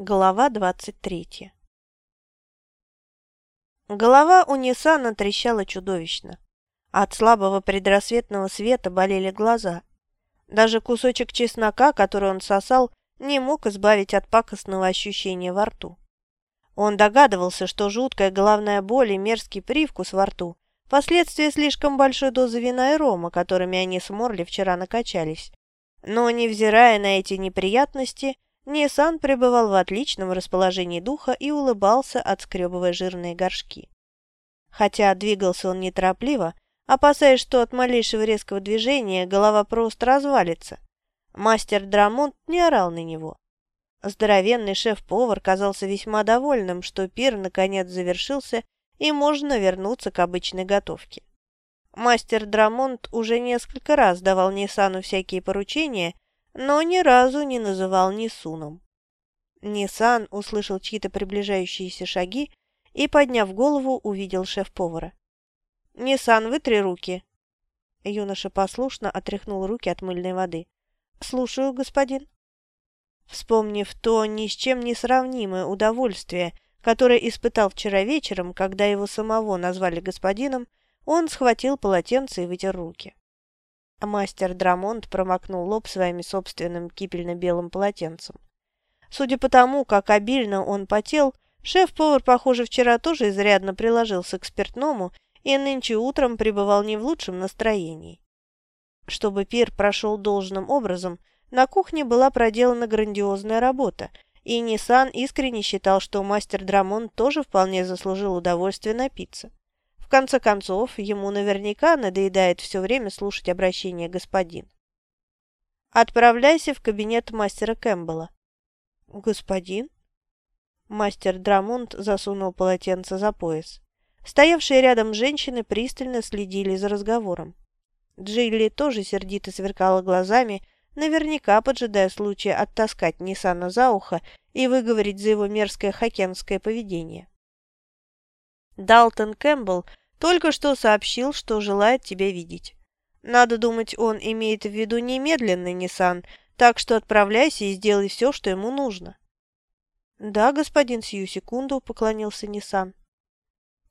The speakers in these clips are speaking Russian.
Глава двадцать третья Голова у Ниссана трещала чудовищно. От слабого предрассветного света болели глаза. Даже кусочек чеснока, который он сосал, не мог избавить от пакостного ощущения во рту. Он догадывался, что жуткая головная боль и мерзкий привкус во рту – последствия слишком большой дозы вина и рома, которыми они с Морли вчера накачались. Но, невзирая на эти неприятности, Ниссан пребывал в отличном расположении духа и улыбался, отскребывая жирные горшки. Хотя двигался он неторопливо, опасаясь, что от малейшего резкого движения голова просто развалится. Мастер Драмонт не орал на него. Здоровенный шеф-повар казался весьма довольным, что пир наконец завершился и можно вернуться к обычной готовке. Мастер Драмонт уже несколько раз давал Ниссану всякие поручения, но ни разу не называл Нисуном. Ниссан услышал чьи-то приближающиеся шаги и, подняв голову, увидел шеф-повара. «Ниссан, вытри руки!» Юноша послушно отряхнул руки от мыльной воды. «Слушаю, господин». Вспомнив то ни с чем не сравнимое удовольствие, которое испытал вчера вечером, когда его самого назвали господином, он схватил полотенце и вытер руки. Мастер Драмонт промокнул лоб своим собственным кипельно-белым полотенцем. Судя по тому, как обильно он потел, шеф-повар, похоже, вчера тоже изрядно приложился к спиртному и нынче утром пребывал не в лучшем настроении. Чтобы пир прошел должным образом, на кухне была проделана грандиозная работа, и Ниссан искренне считал, что мастер Драмонт тоже вполне заслужил удовольствие напиться. В конце концов, ему наверняка надоедает все время слушать обращение господин. «Отправляйся в кабинет мастера Кэмпбелла». «Господин?» Мастер Драмунд засунул полотенце за пояс. Стоявшие рядом женщины пристально следили за разговором. Джилли тоже сердито сверкала глазами, наверняка поджидая случая оттаскать Ниссана за ухо и выговорить за его мерзкое хокенское поведение. Далтон Кэмпбелл только что сообщил, что желает тебя видеть. Надо думать, он имеет в виду немедленный Ниссан, так что отправляйся и сделай все, что ему нужно». «Да, господин, сию секунду», — поклонился Ниссан.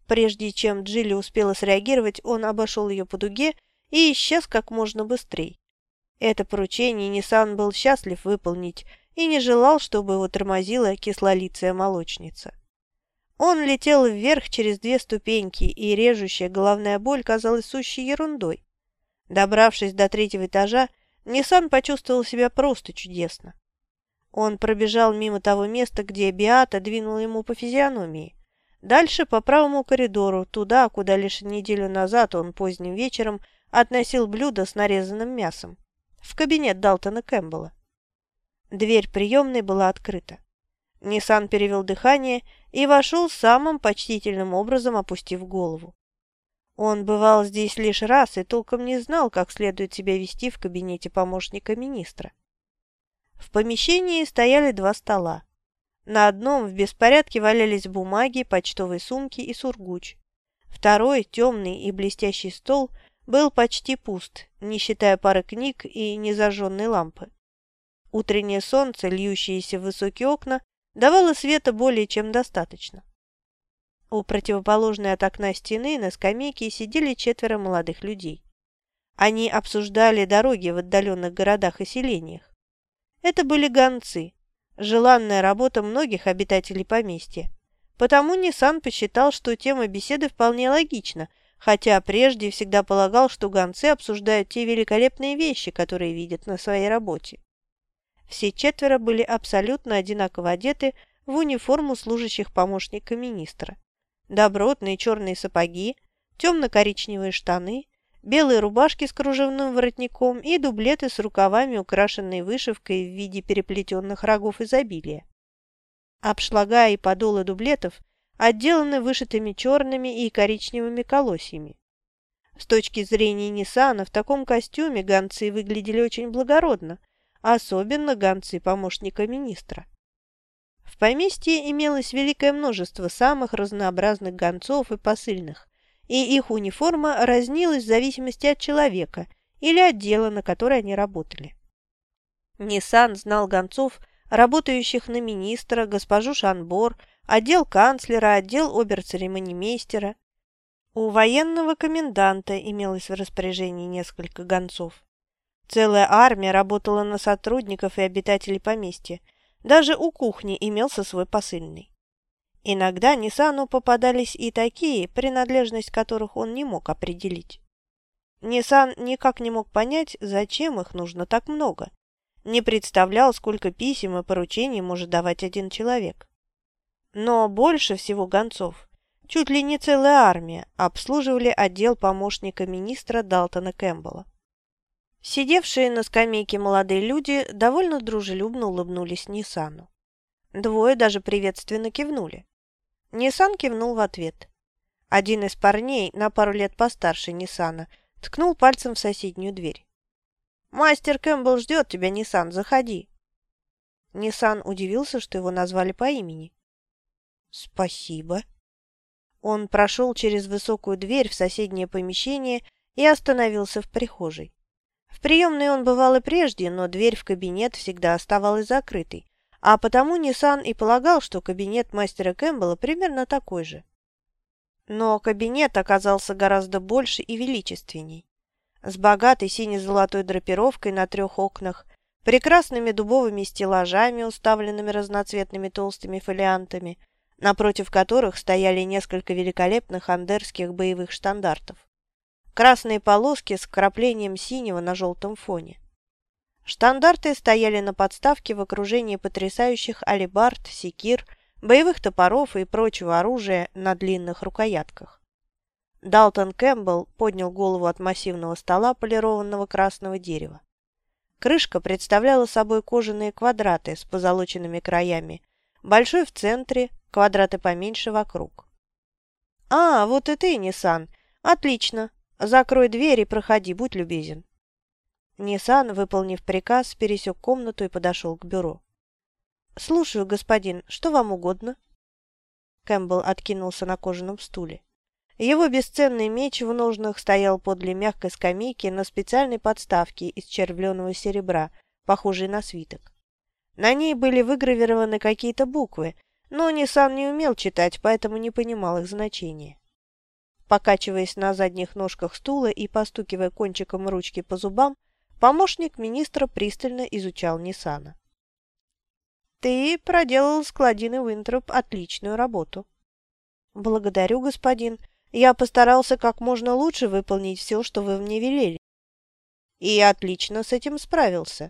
Прежде чем Джилли успела среагировать, он обошел ее по дуге и исчез как можно быстрее. Это поручение Ниссан был счастлив выполнить и не желал, чтобы его тормозила кислолицая молочница. Он летел вверх через две ступеньки, и режущая головная боль казалась сущей ерундой. Добравшись до третьего этажа, Ниссан почувствовал себя просто чудесно. Он пробежал мимо того места, где Биата двинула ему по физиономии. Дальше по правому коридору, туда, куда лишь неделю назад он поздним вечером относил блюдо с нарезанным мясом. В кабинет Далтона Кэмпбелла. Дверь приемной была открыта. Ниссан перевел дыхание и вошел самым почтительным образом, опустив голову. Он бывал здесь лишь раз и толком не знал, как следует себя вести в кабинете помощника министра. В помещении стояли два стола. На одном в беспорядке валялись бумаги, почтовые сумки и сургуч. Второй, темный и блестящий стол, был почти пуст, не считая пары книг и незажженной лампы. Утреннее солнце, льющееся в высокие окна, давало света более чем достаточно. У противоположной от окна стены на скамейке сидели четверо молодых людей. Они обсуждали дороги в отдаленных городах и селениях. Это были гонцы, желанная работа многих обитателей поместья. Потому Ниссан посчитал, что тема беседы вполне логична, хотя прежде всегда полагал, что гонцы обсуждают те великолепные вещи, которые видят на своей работе. Все четверо были абсолютно одинаково одеты в униформу служащих помощника министра. Добротные черные сапоги, темно-коричневые штаны, белые рубашки с кружевным воротником и дублеты с рукавами, украшенные вышивкой в виде переплетенных рогов изобилия. Обшлага и подолы дублетов отделаны вышитыми черными и коричневыми колосьями. С точки зрения Ниссана в таком костюме гонцы выглядели очень благородно – особенно гонцы помощника министра. В поместье имелось великое множество самых разнообразных гонцов и посыльных, и их униформа разнилась в зависимости от человека или отдела, на который они работали. Ниссан знал гонцов, работающих на министра, госпожу Шанбор, отдел канцлера, отдел обер-церемонимейстера. У военного коменданта имелось в распоряжении несколько гонцов. Целая армия работала на сотрудников и обитателей поместья. Даже у кухни имелся свой посыльный. Иногда Нисану попадались и такие, принадлежность которых он не мог определить. Нисан никак не мог понять, зачем их нужно так много. Не представлял, сколько писем и поручений может давать один человек. Но больше всего гонцов, чуть ли не целая армия, обслуживали отдел помощника министра Далтона Кэмпбелла. Сидевшие на скамейке молодые люди довольно дружелюбно улыбнулись Нисану. Двое даже приветственно кивнули. Нисан кивнул в ответ. Один из парней, на пару лет постарше Нисана, ткнул пальцем в соседнюю дверь. «Мастер Кэмпбелл ждет тебя, Нисан, заходи». Нисан удивился, что его назвали по имени. «Спасибо». Он прошел через высокую дверь в соседнее помещение и остановился в прихожей. В приемной он бывал и прежде, но дверь в кабинет всегда оставалась закрытой, а потому Ниссан и полагал, что кабинет мастера Кэмпбелла примерно такой же. Но кабинет оказался гораздо больше и величественней. С богатой сине-золотой драпировкой на трех окнах, прекрасными дубовыми стеллажами, уставленными разноцветными толстыми фолиантами, напротив которых стояли несколько великолепных андерских боевых штандартов красные полоски с вкраплением синего на желтом фоне. Штандарты стояли на подставке в окружении потрясающих алебард, секир, боевых топоров и прочего оружия на длинных рукоятках. Далтон Кэмпбелл поднял голову от массивного стола полированного красного дерева. Крышка представляла собой кожаные квадраты с позолоченными краями, большой в центре, квадраты поменьше вокруг. «А, вот и ты, Ниссан. Отлично. Закрой дверь и проходи, будь любезен». Ниссан, выполнив приказ, пересек комнату и подошел к бюро. «Слушаю, господин, что вам угодно?» Кэмпбелл откинулся на кожаном стуле. Его бесценный меч в ножнах стоял подле мягкой скамейки на специальной подставке из червленого серебра, похожей на свиток. На ней были выгравированы какие-то буквы, но Ниссан не умел читать, поэтому не понимал их значения. Покачиваясь на задних ножках стула и постукивая кончиком ручки по зубам, помощник министра пристально изучал Ниссана. «Ты проделал с Кладиной Уинтроп отличную работу». «Благодарю, господин. Я постарался как можно лучше выполнить все, что вы мне велели». «И отлично с этим справился.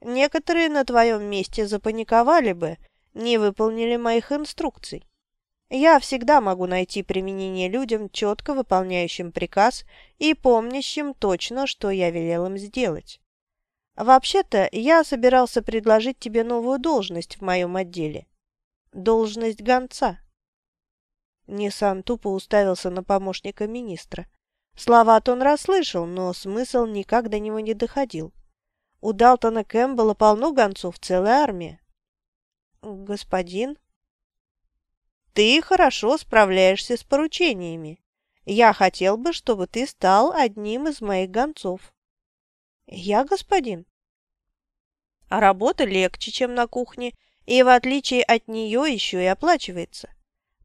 Некоторые на твоем месте запаниковали бы, не выполнили моих инструкций. Я всегда могу найти применение людям, четко выполняющим приказ и помнящим точно, что я велел им сделать. Вообще-то, я собирался предложить тебе новую должность в моем отделе. Должность гонца. Ниссан тупо уставился на помощника министра. Слова-то он расслышал, но смысл никак до него не доходил. У Далтона Кэмпбелла полно гонцов, целая армия. «Господин?» Ты хорошо справляешься с поручениями. Я хотел бы, чтобы ты стал одним из моих гонцов. Я, господин. А работа легче, чем на кухне, и в отличие от нее еще и оплачивается.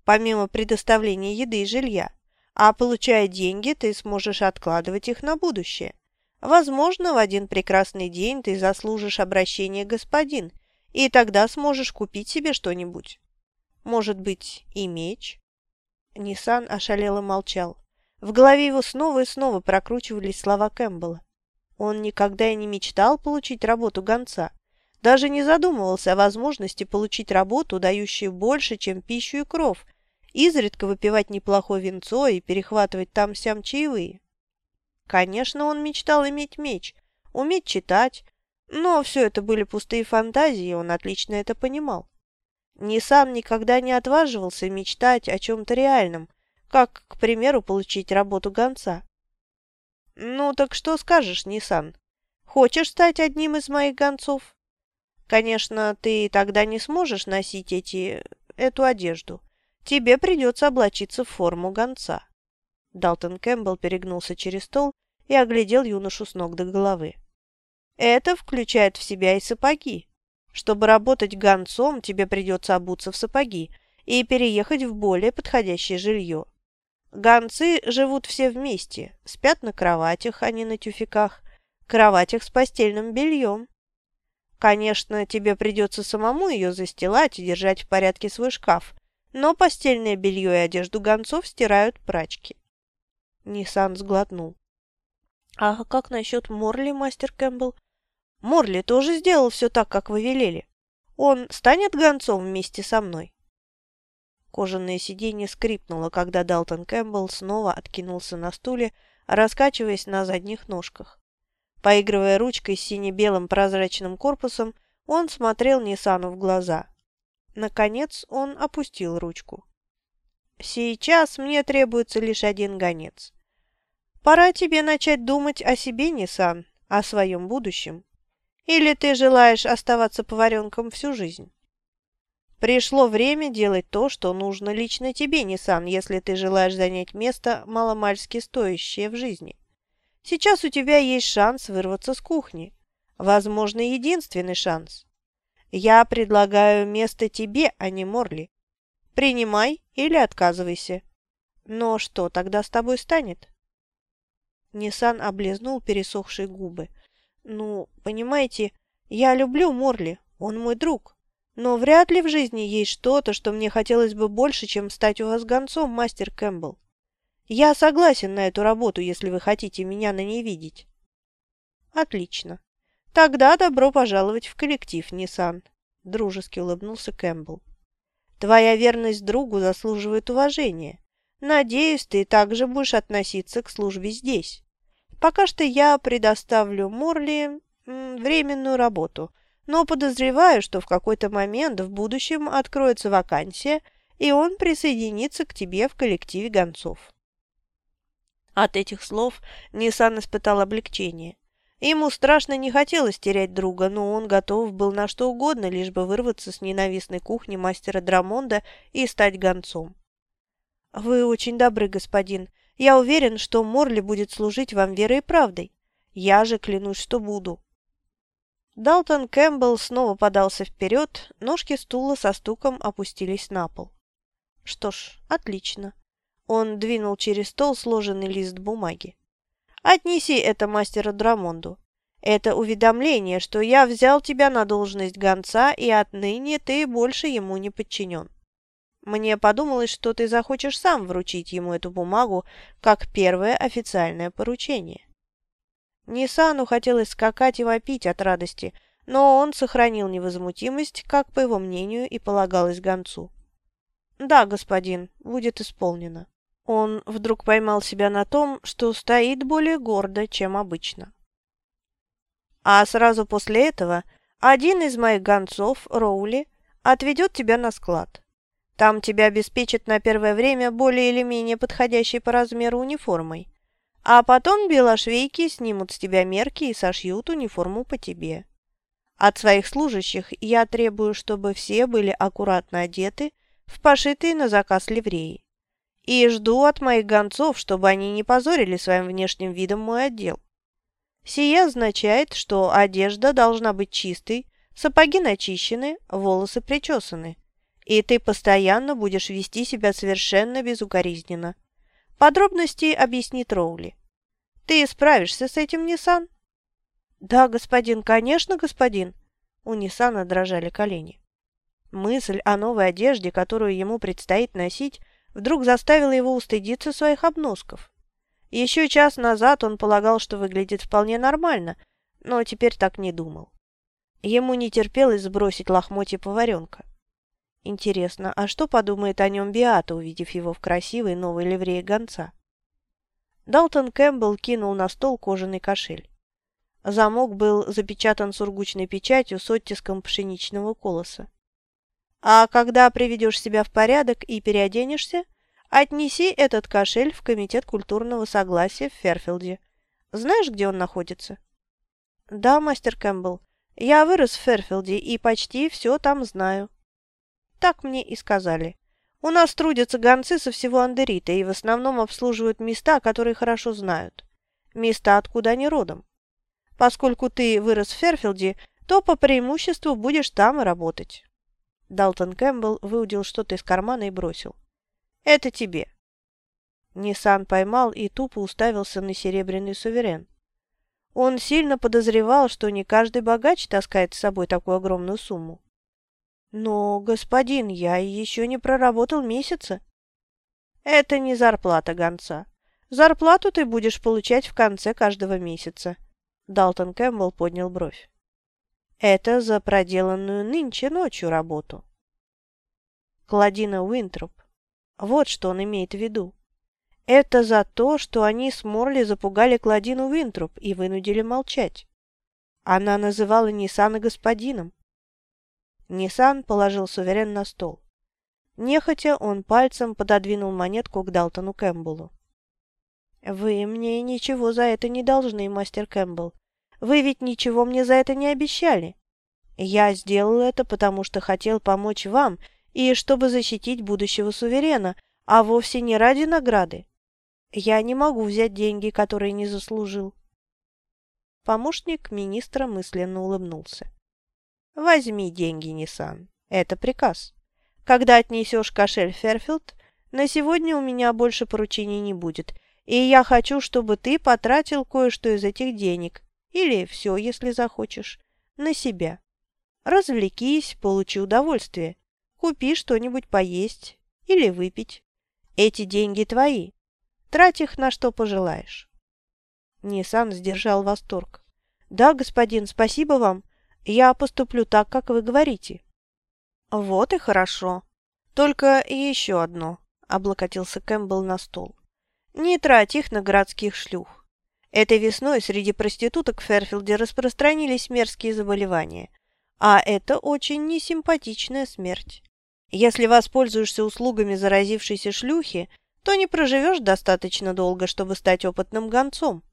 Помимо предоставления еды и жилья. А получая деньги, ты сможешь откладывать их на будущее. Возможно, в один прекрасный день ты заслужишь обращение господин, и тогда сможешь купить себе что-нибудь. Может быть, и меч? Ниссан ошалело молчал. В голове его снова и снова прокручивались слова Кэмпбелла. Он никогда и не мечтал получить работу гонца. Даже не задумывался о возможности получить работу, дающую больше, чем пищу и кров, изредка выпивать неплохое винцо и перехватывать там-сям чаевые. Конечно, он мечтал иметь меч, уметь читать, но все это были пустые фантазии, и он отлично это понимал. Ниссан никогда не отваживался мечтать о чем-то реальном, как, к примеру, получить работу гонца. «Ну так что скажешь, Ниссан? Хочешь стать одним из моих гонцов? Конечно, ты тогда не сможешь носить эти... эту одежду. Тебе придется облачиться в форму гонца». Далтон Кэмпбелл перегнулся через стол и оглядел юношу с ног до головы. «Это включает в себя и сапоги. Чтобы работать гонцом, тебе придется обуться в сапоги и переехать в более подходящее жилье. Гонцы живут все вместе, спят на кроватях, а не на тюфяках, кроватях с постельным бельем. Конечно, тебе придется самому ее застилать и держать в порядке свой шкаф, но постельное белье и одежду гонцов стирают прачки. Ниссан сглотнул. «А как насчет Морли, мастер Кэмпбелл? Морли тоже сделал все так, как вы велели. Он станет гонцом вместе со мной?» Кожаное сиденье скрипнуло, когда Далтон Кэмпбелл снова откинулся на стуле, раскачиваясь на задних ножках. Поигрывая ручкой с сине-белым прозрачным корпусом, он смотрел Ниссану в глаза. Наконец он опустил ручку. «Сейчас мне требуется лишь один гонец. Пора тебе начать думать о себе, Ниссан, о своем будущем. Или ты желаешь оставаться поваренком всю жизнь?» Пришло время делать то, что нужно лично тебе, Ниссан, если ты желаешь занять место маломальски стоящее в жизни. Сейчас у тебя есть шанс вырваться с кухни. Возможно, единственный шанс. Я предлагаю место тебе, а не Морли. Принимай или отказывайся. Но что тогда с тобой станет?» Ниссан облизнул пересохшие губы. «Ну, понимаете, я люблю Морли, он мой друг. Но вряд ли в жизни есть что-то, что мне хотелось бы больше, чем стать у вас гонцом, мастер Кэмпбелл. Я согласен на эту работу, если вы хотите меня на ней видеть. Отлично. Тогда добро пожаловать в коллектив, Ниссан. Дружески улыбнулся Кэмпбелл. Твоя верность другу заслуживает уважения. Надеюсь, ты также будешь относиться к службе здесь. Пока что я предоставлю Морли временную работу, но подозреваю, что в какой-то момент в будущем откроется вакансия, и он присоединится к тебе в коллективе гонцов. От этих слов Ниссан испытал облегчение. Ему страшно не хотелось терять друга, но он готов был на что угодно, лишь бы вырваться с ненавистной кухни мастера Драмонда и стать гонцом. «Вы очень добры, господин. Я уверен, что Морли будет служить вам верой и правдой. Я же клянусь, что буду». Далтон Кэмпбелл снова подался вперед, ножки стула со стуком опустились на пол. «Что ж, отлично. Он двинул через стол сложенный лист бумаги. «Отнеси это мастеру Драмонду. Это уведомление, что я взял тебя на должность гонца, и отныне ты больше ему не подчинен. Мне подумалось, что ты захочешь сам вручить ему эту бумагу как первое официальное поручение». Нисану хотелось скакать и вопить от радости, но он сохранил невозмутимость, как, по его мнению, и полагалось гонцу. «Да, господин, будет исполнено». Он вдруг поймал себя на том, что стоит более гордо, чем обычно. А сразу после этого один из моих гонцов, Роули, отведет тебя на склад. Там тебя обеспечат на первое время более или менее подходящей по размеру униформой. А потом белошвейки снимут с тебя мерки и сошьют униформу по тебе. От своих служащих я требую, чтобы все были аккуратно одеты в пошитые на заказ ливреи. И жду от моих гонцов, чтобы они не позорили своим внешним видом мой отдел. Сие означает, что одежда должна быть чистой, сапоги начищены, волосы причесаны. И ты постоянно будешь вести себя совершенно безукоризненно. Подробности объяснит Роули. Ты справишься с этим, Ниссан? Да, господин, конечно, господин. У Ниссана дрожали колени. Мысль о новой одежде, которую ему предстоит носить, вдруг заставило его устыдиться своих обносков. Еще час назад он полагал, что выглядит вполне нормально, но теперь так не думал. Ему не терпелось сбросить лохмотья поваренка. Интересно, а что подумает о нем Биата, увидев его в красивой новой ливрее гонца? Далтон Кэмпбелл кинул на стол кожаный кошель. Замок был запечатан сургучной печатью с оттиском пшеничного колоса. А когда приведешь себя в порядок и переоденешься, отнеси этот кошель в Комитет культурного согласия в Ферфилде. Знаешь, где он находится? Да, мастер Кэмпбелл. Я вырос в Ферфилде и почти все там знаю. Так мне и сказали. У нас трудятся гонцы со всего Андерита и в основном обслуживают места, которые хорошо знают. Места, откуда они родом. Поскольку ты вырос в Ферфилде, то по преимуществу будешь там и работать». Далтон Кэмпбелл выудил что-то из кармана и бросил. «Это тебе». Ниссан поймал и тупо уставился на серебряный суверен. Он сильно подозревал, что не каждый богач таскает с собой такую огромную сумму. «Но, господин, я еще не проработал месяца». «Это не зарплата гонца. Зарплату ты будешь получать в конце каждого месяца». Далтон Кэмпбелл поднял бровь. «Это за проделанную нынче ночью работу». Кладина Уинтроп. Вот что он имеет в виду. Это за то, что они с Морли запугали Кладину Уинтроп и вынудили молчать. Она называла Ниссана господином. Ниссан положил суверен на стол. Нехотя он пальцем пододвинул монетку к Далтону Кэмпбеллу. «Вы мне ничего за это не должны, мастер Кэмпбелл. Вы ведь ничего мне за это не обещали. Я сделал это, потому что хотел помочь вам и чтобы защитить будущего суверена, а вовсе не ради награды. Я не могу взять деньги, которые не заслужил». Помощник министра мысленно улыбнулся. Возьми деньги, Ниссан. Это приказ. Когда отнесешь кошель Ферфилд, на сегодня у меня больше поручений не будет, и я хочу, чтобы ты потратил кое-что из этих денег, или все, если захочешь, на себя. Развлекись, получи удовольствие. Купи что-нибудь поесть или выпить. Эти деньги твои. Трать их на что пожелаешь. Ниссан сдержал восторг. «Да, господин, спасибо вам. Я поступлю так, как вы говорите». «Вот и хорошо. Только еще одно», — облокотился Кэмпбелл на стол. «Не трать их на городских шлюх. Этой весной среди проституток в Ферфилде распространились мерзкие заболевания, а это очень несимпатичная смерть. Если воспользуешься услугами заразившейся шлюхи, то не проживешь достаточно долго, чтобы стать опытным гонцом.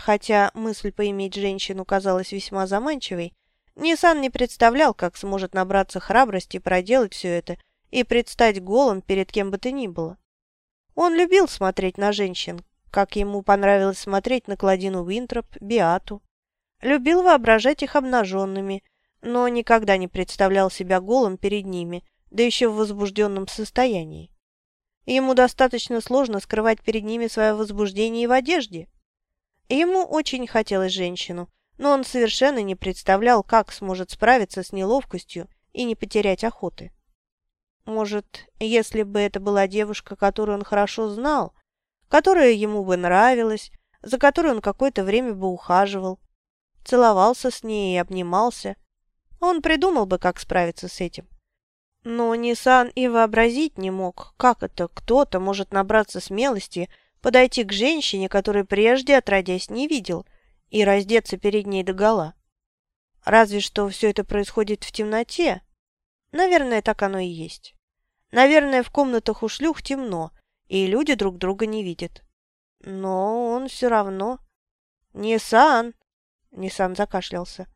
Хотя мысль поиметь женщину казалась весьма заманчивой, Ниссан не представлял, как сможет набраться храбрости проделать все это и предстать голым перед кем бы то ни было. Он любил смотреть на женщин, как ему понравилось смотреть на Кладину Винтроп, Биату. Любил воображать их обнаженными, но никогда не представлял себя голым перед ними, да еще в возбужденном состоянии. Ему достаточно сложно скрывать перед ними свое возбуждение и в одежде. Ему очень хотелось женщину, но он совершенно не представлял, как сможет справиться с неловкостью и не потерять охоты. Может, если бы это была девушка, которую он хорошо знал, которая ему бы нравилась, за которой он какое-то время бы ухаживал, целовался с ней и обнимался, он придумал бы, как справиться с этим. Но Нисан и вообразить не мог, как это кто-то может набраться смелости подойти к женщине, которую прежде отродясь не видел, и раздеться перед ней догола. Разве что все это происходит в темноте. Наверное, так оно и есть. Наверное, в комнатах у шлюх темно, и люди друг друга не видят. Но он все равно... «Ниссан!» — Ниссан закашлялся.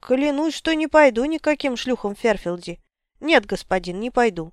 «Клянусь, что не пойду никаким шлюхам в Ферфилде. Нет, господин, не пойду.